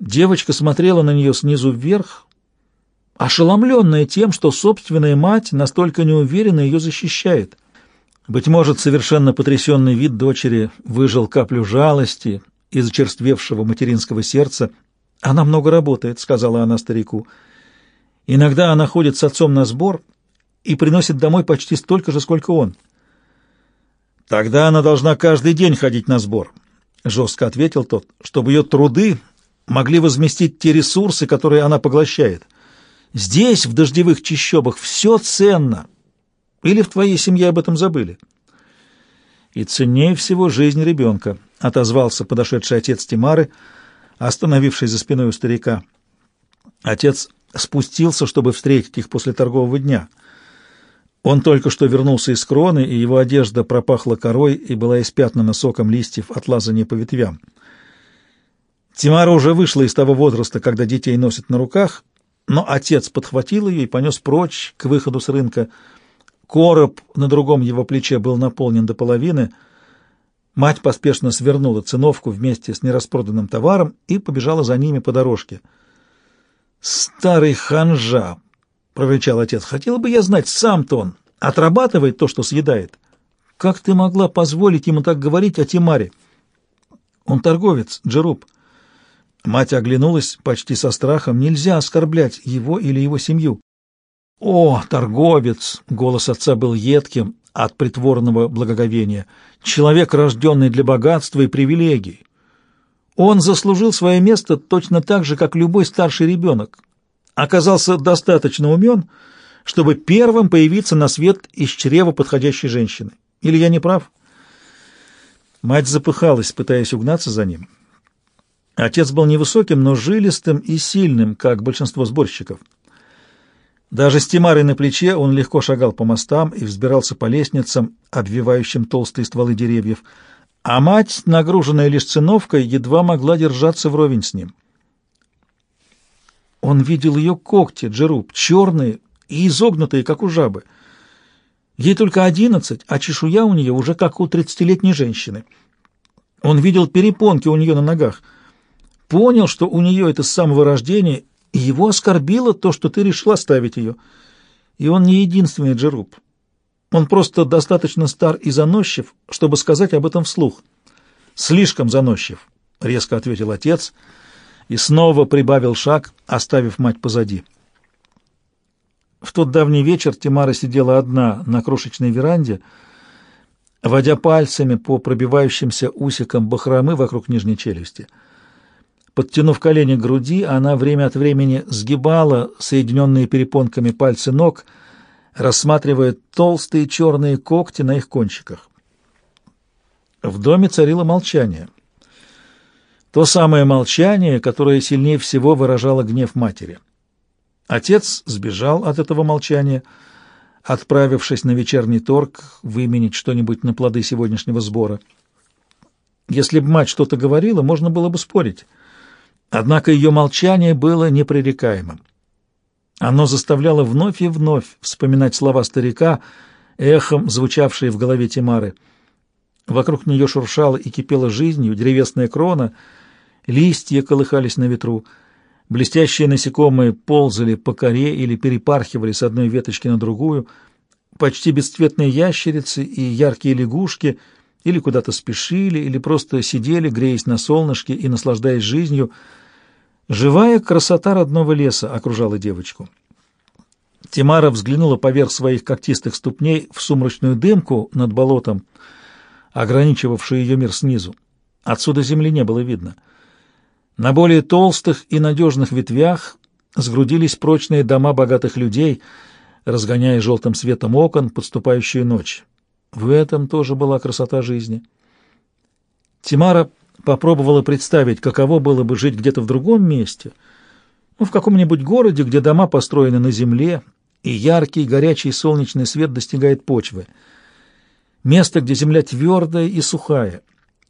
Девочка смотрела на нее снизу вверх, ошеломленная тем, что собственная мать настолько неуверенно ее защищает. Быть может, совершенно потрясенный вид дочери выжил каплю жалости из очерствевшего материнского сердца. «Она много работает», — сказала она старику. «Иногда она ходит с отцом на сбор и приносит домой почти столько же, сколько он». «Тогда она должна каждый день ходить на сбор», — жестко ответил тот, «чтобы ее труды могли возместить те ресурсы, которые она поглощает. Здесь, в дождевых чащобах, все ценно. Или в твоей семье об этом забыли?» «И ценнее всего жизнь ребенка», — отозвался подошедший отец Тимары, остановивший за спиной у старика. Отец спустился, чтобы встретить их после торгового дня. Он только что вернулся из кроны, и его одежда пропахла корой и была испятнана соком листьев от лазания по ветвям. Тимара уже вышла из того возраста, когда детей носят на руках, но отец подхватил ее и понес прочь к выходу с рынка. Короб на другом его плече был наполнен до половины. Мать поспешно свернула циновку вместе с нераспроданным товаром и побежала за ними по дорожке. «Старый ханжа!» — прорычал отец. «Хотел бы я знать, сам-то он отрабатывает то, что съедает. Как ты могла позволить ему так говорить о Тимаре?» «Он торговец, Джеруб». Мать оглянулась почти со страхом. Нельзя оскорблять его или его семью. «О, торговец!» — голос отца был едким от притворного благоговения. «Человек, рожденный для богатства и привилегий. Он заслужил свое место точно так же, как любой старший ребенок. Оказался достаточно умен, чтобы первым появиться на свет из чрева подходящей женщины. Или я не прав?» Мать запыхалась, пытаясь угнаться за ним. Отец был невысоким, но жилистым и сильным, как большинство сборщиков. Даже с Тимарой на плече он легко шагал по мостам и взбирался по лестницам, обвивающим толстые стволы деревьев, а мать, нагруженная лишь циновкой, едва могла держаться вровень с ним. Он видел ее когти, джеруб, черные и изогнутые, как у жабы. Ей только одиннадцать, а чешуя у нее уже как у тридцатилетней женщины. Он видел перепонки у нее на ногах — понял, что у нее это с самого рождения, и его оскорбило то, что ты решила оставить ее. И он не единственный Джеруб. Он просто достаточно стар и заносчив, чтобы сказать об этом вслух. «Слишком заносчив», — резко ответил отец, и снова прибавил шаг, оставив мать позади. В тот давний вечер Тимара сидела одна на крошечной веранде, водя пальцами по пробивающимся усикам бахромы вокруг нижней челюсти — Подтянув колени к груди, она время от времени сгибала соединенные перепонками пальцы ног, рассматривая толстые черные когти на их кончиках. В доме царило молчание. То самое молчание, которое сильнее всего выражало гнев матери. Отец сбежал от этого молчания, отправившись на вечерний торг выменить что-нибудь на плоды сегодняшнего сбора. Если бы мать что-то говорила, можно было бы спорить — Однако ее молчание было непререкаемым. Оно заставляло вновь и вновь вспоминать слова старика, эхом звучавшие в голове Тимары. Вокруг нее шуршала и кипела жизнью древесная крона, листья колыхались на ветру, блестящие насекомые ползали по коре или перепархивали с одной веточки на другую, почти бесцветные ящерицы и яркие лягушки или куда-то спешили, или просто сидели, греясь на солнышке и наслаждаясь жизнью — Живая красота родного леса окружала девочку. Тимара взглянула поверх своих когтистых ступней в сумрачную дымку над болотом, ограничивавшую ее мир снизу. Отсюда земли не было видно. На более толстых и надежных ветвях сгрудились прочные дома богатых людей, разгоняя желтым светом окон подступающую ночь. В этом тоже была красота жизни. Тимара попробовала представить, каково было бы жить где-то в другом месте, ну, в каком-нибудь городе, где дома построены на земле, и яркий, горячий солнечный свет достигает почвы. Место, где земля твердая и сухая,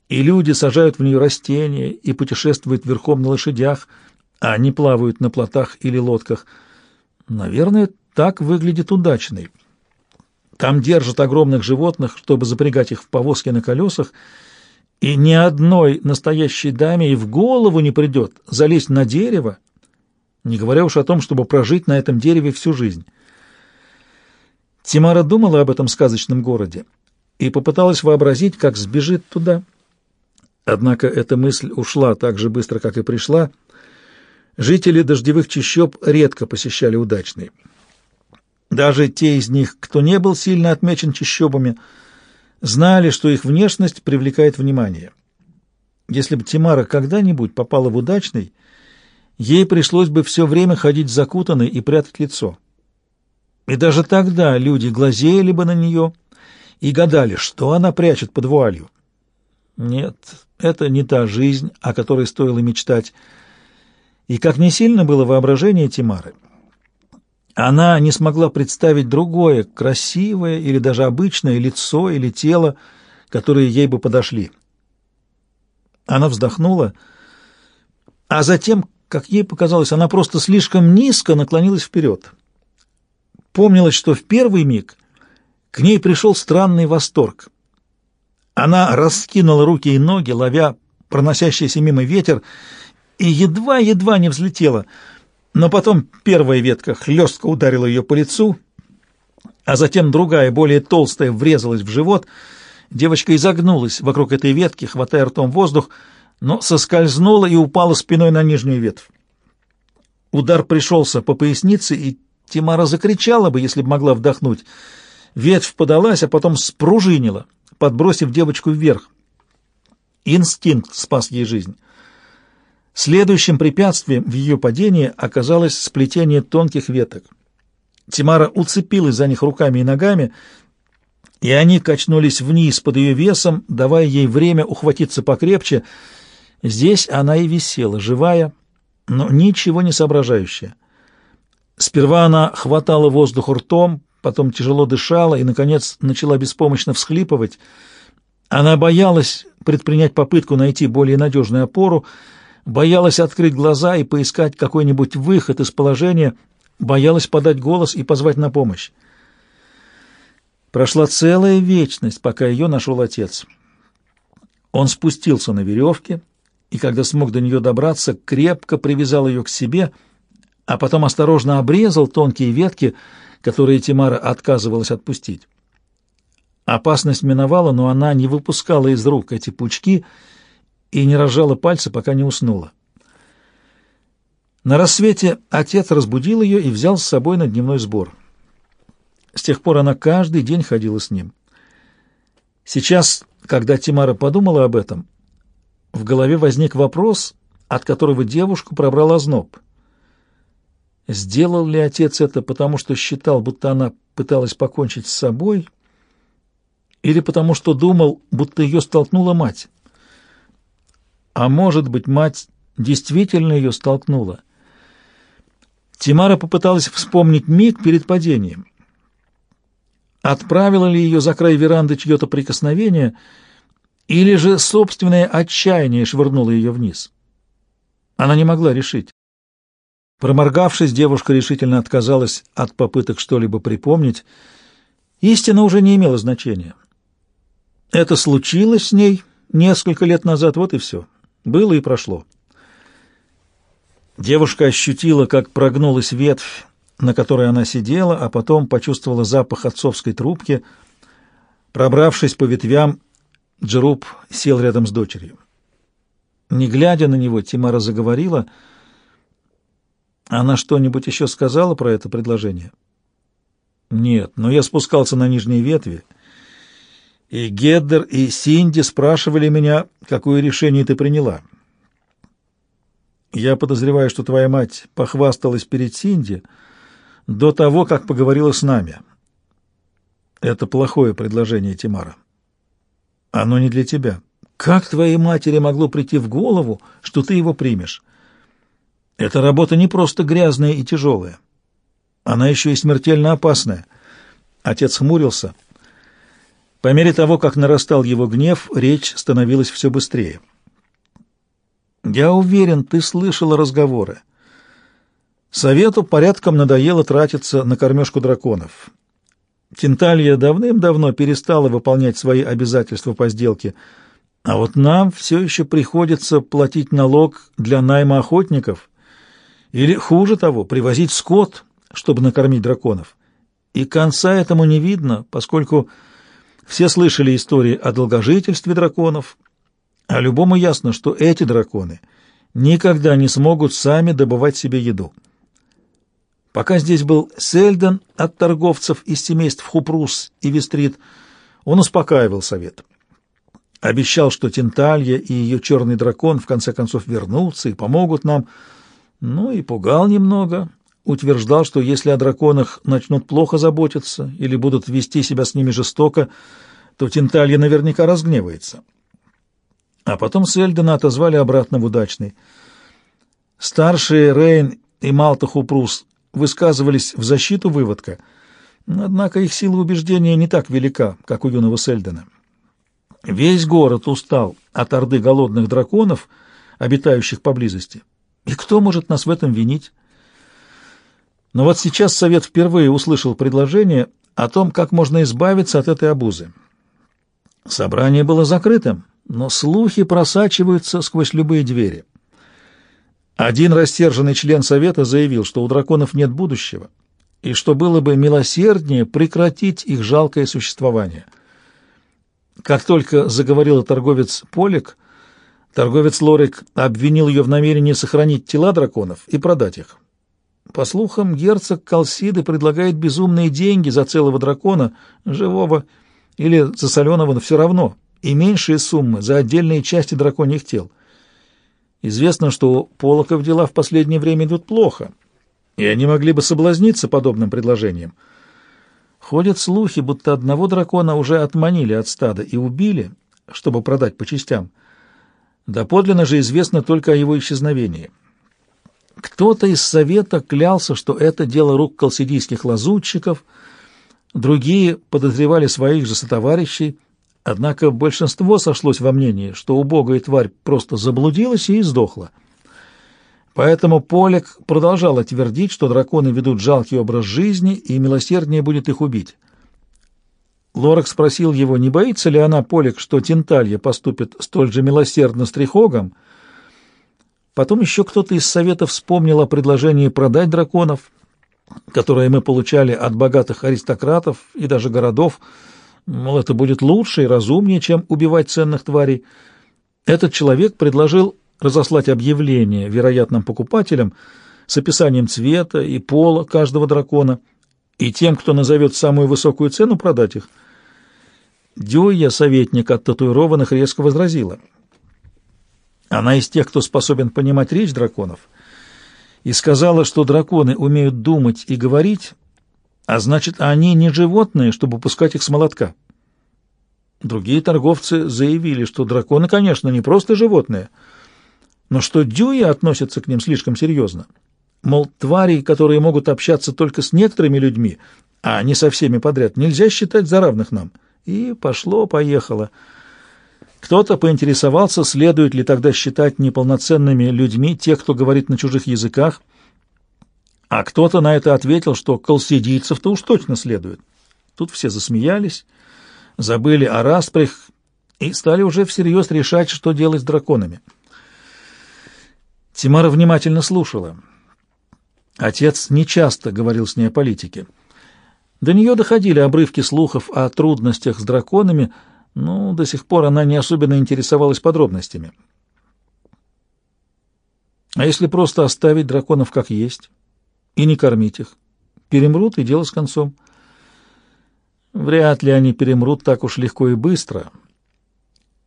и люди сажают в нее растения и путешествуют верхом на лошадях, а они плавают на плотах или лодках. Наверное, так выглядит удачный. Там держат огромных животных, чтобы запрягать их в повозки на колесах, И ни одной настоящей даме и в голову не придет залезть на дерево, не говоря уж о том, чтобы прожить на этом дереве всю жизнь. Тимара думала об этом сказочном городе и попыталась вообразить, как сбежит туда. Однако эта мысль ушла так же быстро, как и пришла. Жители дождевых чащоб редко посещали удачный. Даже те из них, кто не был сильно отмечен чащобами, знали, что их внешность привлекает внимание. Если бы Тимара когда-нибудь попала в удачный, ей пришлось бы все время ходить закутанной и прятать лицо. И даже тогда люди глазели бы на нее и гадали, что она прячет под вуалью. Нет, это не та жизнь, о которой стоило мечтать. И как не сильно было воображение Тимары, она не смогла представить другое, красивое или даже обычное лицо или тело, которые ей бы подошли. Она вздохнула, а затем, как ей показалось, она просто слишком низко наклонилась вперед. Помнилось, что в первый миг к ней пришел странный восторг. Она раскинула руки и ноги, ловя проносящийся мимо ветер, и едва-едва не взлетела — но потом первая ветка хлестко ударила ее по лицу, а затем другая, более толстая, врезалась в живот. Девочка изогнулась вокруг этой ветки, хватая ртом воздух, но соскользнула и упала спиной на нижнюю ветвь. Удар пришелся по пояснице, и Тимара закричала бы, если бы могла вдохнуть. Ветвь подалась, а потом спружинила, подбросив девочку вверх. Инстинкт спас ей жизнь. Следующим препятствием в ее падении оказалось сплетение тонких веток. Тимара уцепилась за них руками и ногами, и они качнулись вниз под ее весом, давая ей время ухватиться покрепче. Здесь она и висела, живая, но ничего не соображающая. Сперва она хватала воздух ртом, потом тяжело дышала и, наконец, начала беспомощно всхлипывать. Она боялась предпринять попытку найти более надежную опору, боялась открыть глаза и поискать какой-нибудь выход из положения, боялась подать голос и позвать на помощь. Прошла целая вечность, пока ее нашел отец. Он спустился на веревке, и когда смог до нее добраться, крепко привязал ее к себе, а потом осторожно обрезал тонкие ветки, которые Тимара отказывалась отпустить. Опасность миновала, но она не выпускала из рук эти пучки — и не разжала пальцы, пока не уснула. На рассвете отец разбудил ее и взял с собой на дневной сбор. С тех пор она каждый день ходила с ним. Сейчас, когда Тимара подумала об этом, в голове возник вопрос, от которого девушку пробрал озноб. Сделал ли отец это потому, что считал, будто она пыталась покончить с собой, или потому что думал, будто ее столкнула мать? А может быть, мать действительно ее столкнула? Тимара попыталась вспомнить миг перед падением. Отправила ли ее за край веранды чье-то прикосновение, или же собственное отчаяние швырнуло ее вниз? Она не могла решить. Проморгавшись, девушка решительно отказалась от попыток что-либо припомнить. Истина уже не имела значения. Это случилось с ней несколько лет назад, вот и все. Было и прошло. Девушка ощутила, как прогнулась ветвь, на которой она сидела, а потом почувствовала запах отцовской трубки. Пробравшись по ветвям, Джеруб сел рядом с дочерью. Не глядя на него, Тимара заговорила. Она что-нибудь еще сказала про это предложение? Нет, но я спускался на нижние ветви — и Геддер, и Синди спрашивали меня, какое решение ты приняла. Я подозреваю, что твоя мать похвасталась перед Синди до того, как поговорила с нами. Это плохое предложение, Тимара. Оно не для тебя. Как твоей матери могло прийти в голову, что ты его примешь? Эта работа не просто грязная и тяжелая. Она еще и смертельно опасная. Отец хмурился — по мере того, как нарастал его гнев, речь становилась все быстрее. «Я уверен, ты слышала разговоры. Совету порядком надоело тратиться на кормежку драконов. Тенталья давным-давно перестала выполнять свои обязательства по сделке. А вот нам все еще приходится платить налог для найма охотников или, хуже того, привозить скот, чтобы накормить драконов. И конца этому не видно, поскольку все слышали истории о долгожительстве драконов, а любому ясно, что эти драконы никогда не смогут сами добывать себе еду. Пока здесь был Сельден от торговцев из семейств Хупрус и Вестрит, он успокаивал совет. Обещал, что Тенталья и ее черный дракон в конце концов вернутся и помогут нам, ну и пугал немного, утверждал, что если о драконах начнут плохо заботиться или будут вести себя с ними жестоко, то Тенталья наверняка разгневается. А потом Сельдена отозвали обратно в удачный. Старшие Рейн и Малта Хупрус высказывались в защиту выводка, однако их сила убеждения не так велика, как у юного Сельдена. Весь город устал от орды голодных драконов, обитающих поблизости. И кто может нас в этом винить? Но вот сейчас Совет впервые услышал предложение о том, как можно избавиться от этой обузы. Собрание было закрытым, но слухи просачиваются сквозь любые двери. Один растерженный член Совета заявил, что у драконов нет будущего, и что было бы милосерднее прекратить их жалкое существование. Как только заговорил торговец Полик, торговец Лорик обвинил ее в намерении сохранить тела драконов и продать их. По слухам, герцог Калсиды предлагает безумные деньги за целого дракона, живого или за соленого, но все равно, и меньшие суммы за отдельные части драконьих тел. Известно, что Полоков дела в последнее время идут плохо, и они могли бы соблазниться подобным предложением. Ходят слухи, будто одного дракона уже отманили от стада и убили, чтобы продать по частям. Доподлинно же известно только о его исчезновении. Кто-то из совета клялся, что это дело рук колсидийских лазутчиков, другие подозревали своих же сотоварищей, однако большинство сошлось во мнении, что убогая тварь просто заблудилась и сдохла. Поэтому Полек продолжал твердить, что драконы ведут жалкий образ жизни, и милосерднее будет их убить. Лорак спросил его, не боится ли она, Полек, что Тенталья поступит столь же милосердно с Трихогом, Потом еще кто-то из совета вспомнил о предложении продать драконов, которое мы получали от богатых аристократов и даже городов. Мол, это будет лучше и разумнее, чем убивать ценных тварей. Этот человек предложил разослать объявление вероятным покупателям с описанием цвета и пола каждого дракона, и тем, кто назовет самую высокую цену, продать их. Дюя, советник от татуированных, резко возразила — она из тех, кто способен понимать речь драконов, и сказала, что драконы умеют думать и говорить, а значит, они не животные, чтобы пускать их с молотка. Другие торговцы заявили, что драконы, конечно, не просто животные, но что дюи относятся к ним слишком серьезно. Мол, твари, которые могут общаться только с некоторыми людьми, а не со всеми подряд, нельзя считать за равных нам. И пошло-поехало. Кто-то поинтересовался, следует ли тогда считать неполноценными людьми тех, кто говорит на чужих языках, а кто-то на это ответил, что колсидийцев-то уж точно следует. Тут все засмеялись, забыли о распрях и стали уже всерьез решать, что делать с драконами. Тимара внимательно слушала. Отец нечасто говорил с ней о политике. До нее доходили обрывки слухов о трудностях с драконами, но до сих пор она не особенно интересовалась подробностями. А если просто оставить драконов как есть и не кормить их? Перемрут, и дело с концом. Вряд ли они перемрут так уж легко и быстро.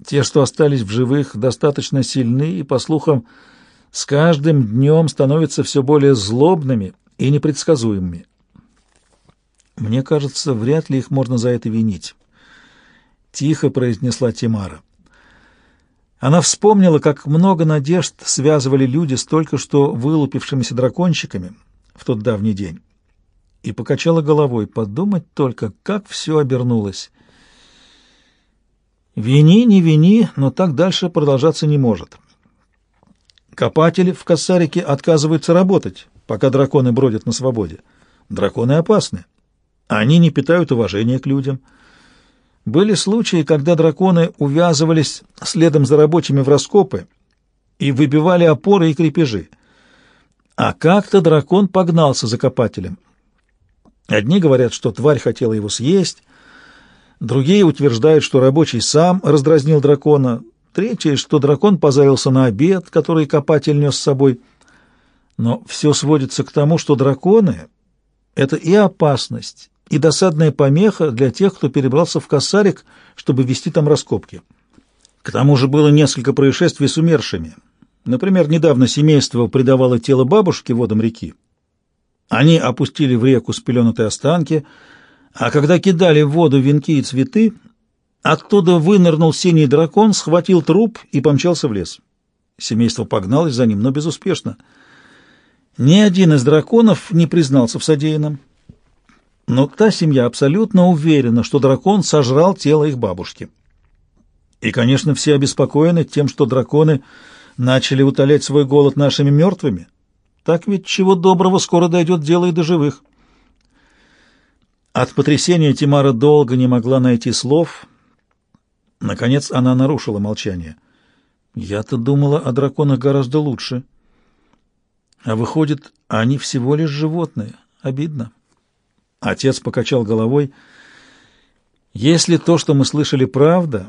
Те, что остались в живых, достаточно сильны и, по слухам, с каждым днем становятся все более злобными и непредсказуемыми. Мне кажется, вряд ли их можно за это винить тихо произнесла Тимара. Она вспомнила, как много надежд связывали люди с только что вылупившимися дракончиками в тот давний день, и покачала головой, подумать только, как все обернулось. Вини, не вини, но так дальше продолжаться не может. Копатели в Кассарике отказываются работать, пока драконы бродят на свободе. Драконы опасны. Они не питают уважения к людям — Были случаи, когда драконы увязывались следом за рабочими в раскопы и выбивали опоры и крепежи. А как-то дракон погнался за копателем. Одни говорят, что тварь хотела его съесть, другие утверждают, что рабочий сам раздразнил дракона, третьи, что дракон позарился на обед, который копатель нес с собой. Но все сводится к тому, что драконы — это и опасность, и досадная помеха для тех, кто перебрался в Косарик, чтобы вести там раскопки. К тому же было несколько происшествий с умершими. Например, недавно семейство предавало тело бабушки водам реки. Они опустили в реку спеленутые останки, а когда кидали в воду венки и цветы, оттуда вынырнул синий дракон, схватил труп и помчался в лес. Семейство погналось за ним, но безуспешно. Ни один из драконов не признался в содеянном. Но та семья абсолютно уверена, что дракон сожрал тело их бабушки. И, конечно, все обеспокоены тем, что драконы начали утолять свой голод нашими мертвыми. Так ведь чего доброго скоро дойдет дело и до живых. От потрясения Тимара долго не могла найти слов. Наконец она нарушила молчание. «Я-то думала о драконах гораздо лучше. А выходит, они всего лишь животные. Обидно». Отец покачал головой. «Если то, что мы слышали, правда,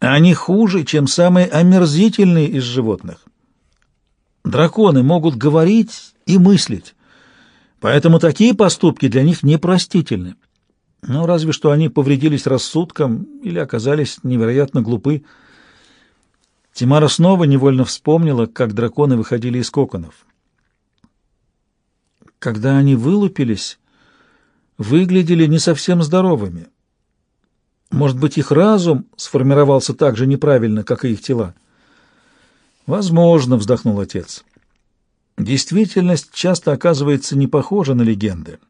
они хуже, чем самые омерзительные из животных. Драконы могут говорить и мыслить, поэтому такие поступки для них непростительны. Ну, разве что они повредились рассудком или оказались невероятно глупы. Тимара снова невольно вспомнила, как драконы выходили из коконов. Когда они вылупились, выглядели не совсем здоровыми. Может быть, их разум сформировался так же неправильно, как и их тела? Возможно, вздохнул отец. Действительность часто оказывается не похожа на легенды.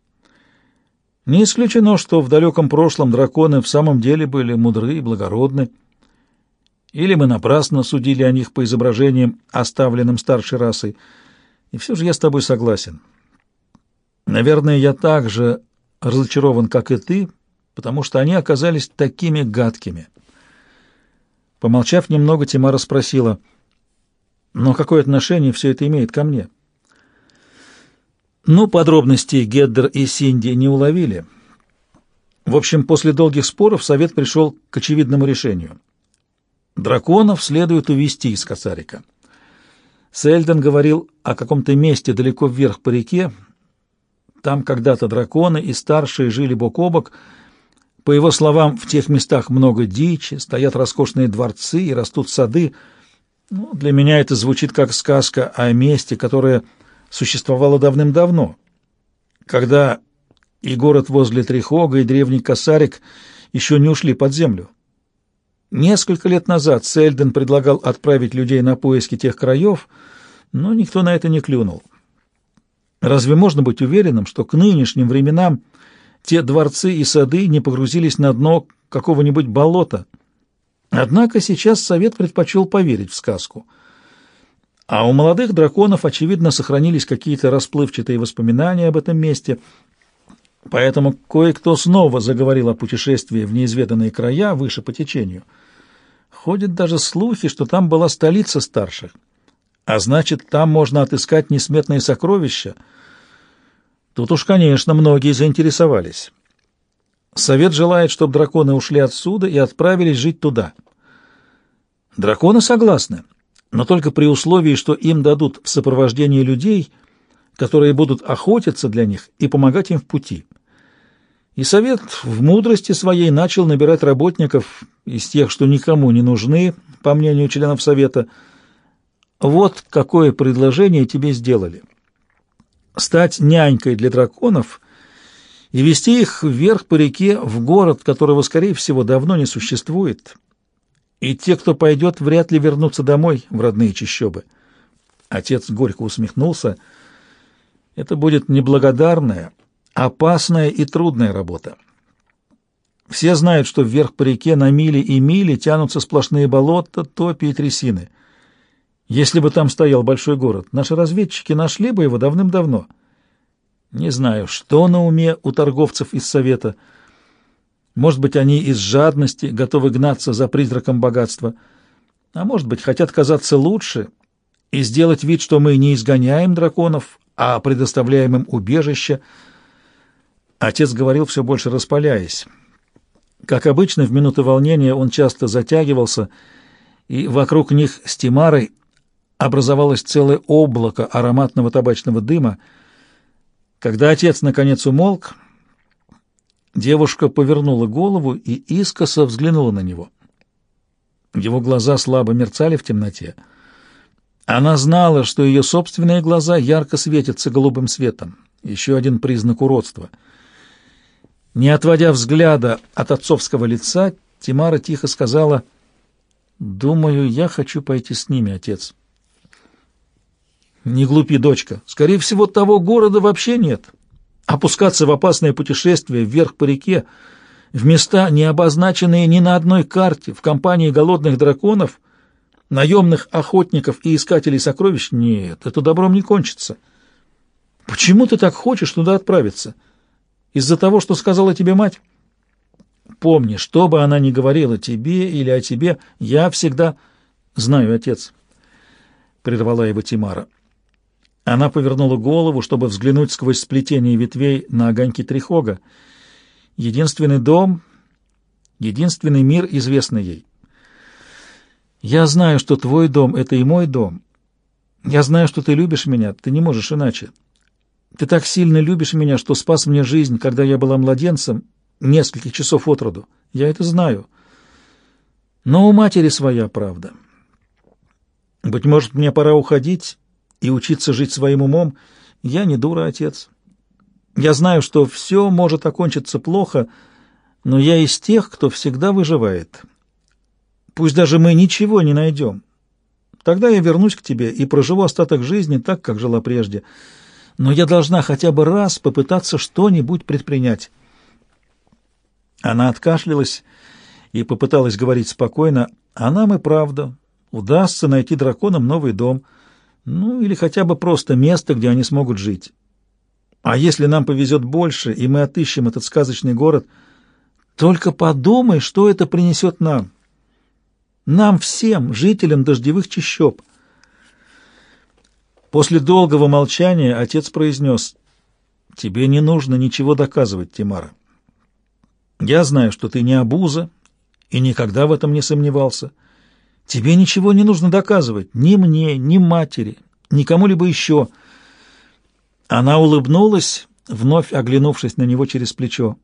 Не исключено, что в далеком прошлом драконы в самом деле были мудры и благородны. Или мы напрасно судили о них по изображениям, оставленным старшей расой. И все же я с тобой согласен. Наверное, я также разочарован, как и ты, потому что они оказались такими гадкими. Помолчав немного, Тимара спросила, «Но какое отношение все это имеет ко мне?» Ну, подробностей Геддер и Синди не уловили. В общем, после долгих споров совет пришел к очевидному решению. Драконов следует увести из Кацарика. Сельден говорил о каком-то месте далеко вверх по реке, там когда-то драконы и старшие жили бок о бок. По его словам, в тех местах много дичи, стоят роскошные дворцы и растут сады. Ну, для меня это звучит как сказка о месте, которое существовало давным-давно, когда и город возле Трихога, и древний Косарик еще не ушли под землю. Несколько лет назад Сельден предлагал отправить людей на поиски тех краев, но никто на это не клюнул. Разве можно быть уверенным, что к нынешним временам те дворцы и сады не погрузились на дно какого-нибудь болота? Однако сейчас совет предпочел поверить в сказку. А у молодых драконов, очевидно, сохранились какие-то расплывчатые воспоминания об этом месте, поэтому кое-кто снова заговорил о путешествии в неизведанные края выше по течению. Ходят даже слухи, что там была столица старших, а значит, там можно отыскать несметные сокровища — Тут уж, конечно, многие заинтересовались. Совет желает, чтобы драконы ушли отсюда и отправились жить туда. Драконы согласны, но только при условии, что им дадут в сопровождении людей, которые будут охотиться для них и помогать им в пути. И совет в мудрости своей начал набирать работников из тех, что никому не нужны, по мнению членов совета. Вот какое предложение тебе сделали стать нянькой для драконов и вести их вверх по реке в город, которого, скорее всего, давно не существует. И те, кто пойдет, вряд ли вернутся домой в родные чащобы. Отец горько усмехнулся. Это будет неблагодарная, опасная и трудная работа. Все знают, что вверх по реке на мили и мили тянутся сплошные болота, топи и трясины — если бы там стоял большой город, наши разведчики нашли бы его давным-давно. Не знаю, что на уме у торговцев из Совета. Может быть, они из жадности готовы гнаться за призраком богатства, а может быть, хотят казаться лучше и сделать вид, что мы не изгоняем драконов, а предоставляем им убежище. Отец говорил, все больше распаляясь. Как обычно, в минуты волнения он часто затягивался, и вокруг них с Тимарой образовалось целое облако ароматного табачного дыма. Когда отец наконец умолк, девушка повернула голову и искоса взглянула на него. Его глаза слабо мерцали в темноте. Она знала, что ее собственные глаза ярко светятся голубым светом. Еще один признак уродства. Не отводя взгляда от отцовского лица, Тимара тихо сказала, «Думаю, я хочу пойти с ними, отец». «Не глупи, дочка. Скорее всего, того города вообще нет. Опускаться в опасное путешествие вверх по реке, в места, не обозначенные ни на одной карте, в компании голодных драконов, наемных охотников и искателей сокровищ, нет, это добром не кончится. Почему ты так хочешь туда отправиться? Из-за того, что сказала тебе мать?» Помни, что бы она ни говорила тебе или о тебе, я всегда знаю, отец. Прервала его Тимара. Она повернула голову, чтобы взглянуть сквозь сплетение ветвей на огоньки Трихога. Единственный дом, единственный мир, известный ей. Я знаю, что твой дом — это и мой дом. Я знаю, что ты любишь меня, ты не можешь иначе. Ты так сильно любишь меня, что спас мне жизнь, когда я была младенцем, нескольких часов от роду. Я это знаю. Но у матери своя правда. Быть может, мне пора уходить и учиться жить своим умом. Я не дура, отец. Я знаю, что все может окончиться плохо, но я из тех, кто всегда выживает. Пусть даже мы ничего не найдем. Тогда я вернусь к тебе и проживу остаток жизни так, как жила прежде. Но я должна хотя бы раз попытаться что-нибудь предпринять». Она откашлялась и попыталась говорить спокойно, а нам и правда удастся найти драконам новый дом, ну или хотя бы просто место, где они смогут жить. А если нам повезет больше, и мы отыщем этот сказочный город, только подумай, что это принесет нам. Нам всем, жителям дождевых чащоб. После долгого молчания отец произнес, «Тебе не нужно ничего доказывать, Тимара. Я знаю, что ты не обуза и никогда в этом не сомневался. Тебе ничего не нужно доказывать, ни мне, ни матери, ни кому-либо еще. Она улыбнулась, вновь оглянувшись на него через плечо.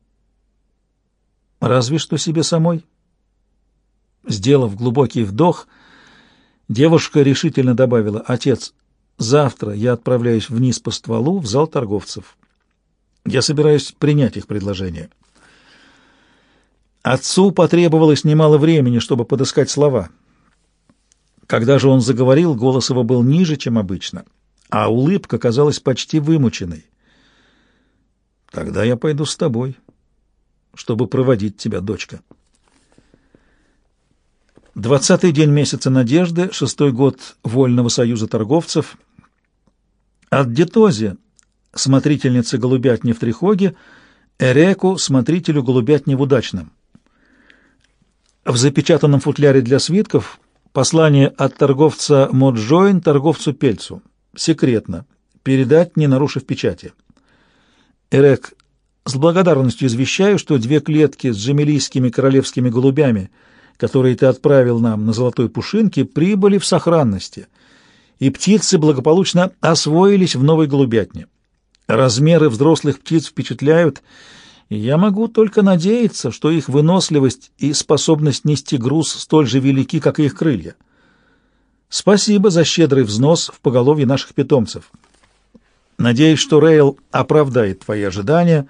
Разве что себе самой. Сделав глубокий вдох, девушка решительно добавила, «Отец, завтра я отправляюсь вниз по стволу в зал торговцев. Я собираюсь принять их предложение». Отцу потребовалось немало времени, чтобы подыскать слова. Когда же он заговорил, голос его был ниже, чем обычно, а улыбка казалась почти вымученной. «Тогда я пойду с тобой, чтобы проводить тебя, дочка». Двадцатый день месяца надежды, шестой год Вольного союза торговцев. От Детози, смотрительницы голубятни в Трихоге, Эреку, смотрителю голубятни в Удачном. В запечатанном футляре для свитков послание от торговца Моджоин торговцу Пельцу. Секретно. Передать, не нарушив печати. Эрек, с благодарностью извещаю, что две клетки с джемелийскими королевскими голубями, которые ты отправил нам на золотой пушинке, прибыли в сохранности, и птицы благополучно освоились в новой голубятне. Размеры взрослых птиц впечатляют, я могу только надеяться, что их выносливость и способность нести груз столь же велики, как и их крылья. Спасибо за щедрый взнос в поголовье наших питомцев. Надеюсь, что Рейл оправдает твои ожидания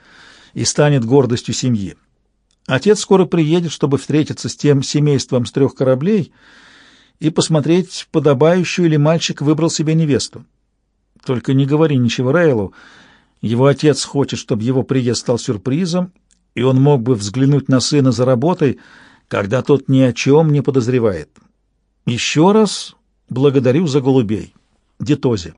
и станет гордостью семьи. Отец скоро приедет, чтобы встретиться с тем семейством с трех кораблей и посмотреть, подобающую ли мальчик выбрал себе невесту. Только не говори ничего Рейлу, его отец хочет, чтобы его приезд стал сюрпризом, и он мог бы взглянуть на сына за работой, когда тот ни о чем не подозревает. Еще раз благодарю за голубей. Детози.